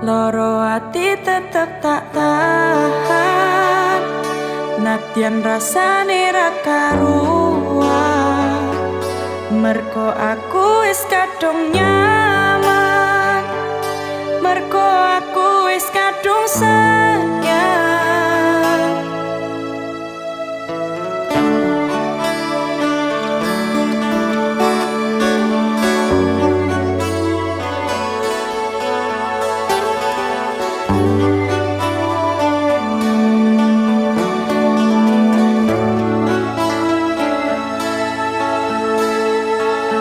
Loro ati tetep tak tahan. Natian rasane ra karuan. Merko aku wis kadung nyaman. Merko aku wis kadung sayang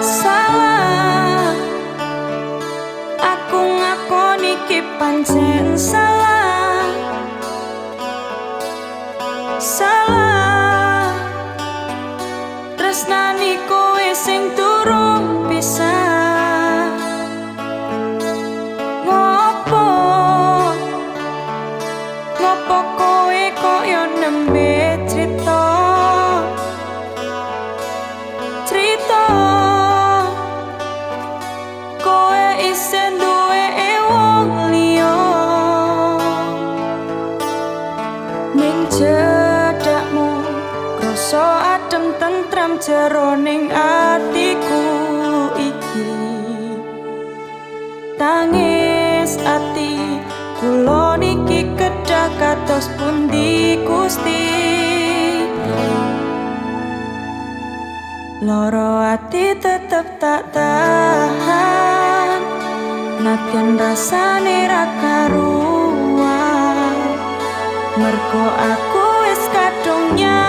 Salah. Aku ki pancen salah jeroning atiku iki. Tangis ati Kulo niki kedah kados pundi Gusti? Loro ati tetep tak tahan Natyan rasane ra karuan. Mergo aku wis kadung nyaman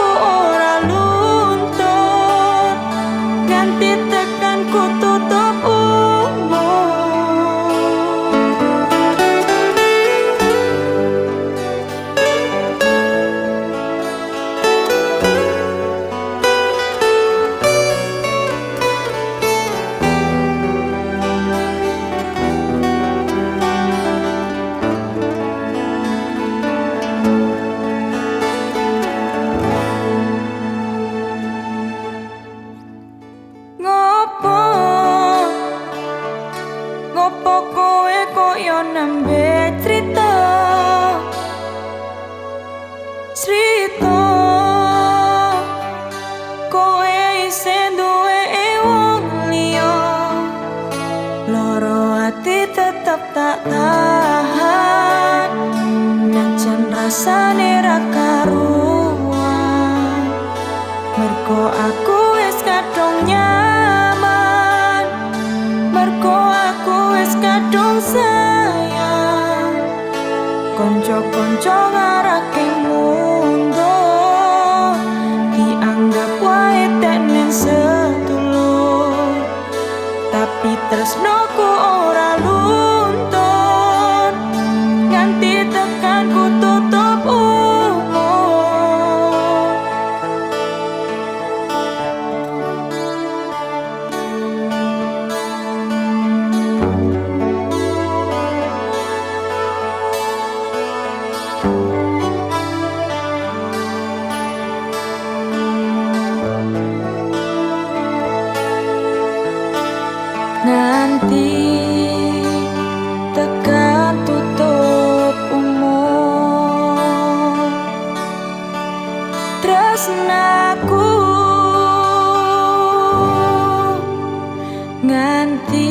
nembe cerita Cerita Kowe isen duwe wong liya Loro ati tetep tak tahan. Najan rasane ra Nganti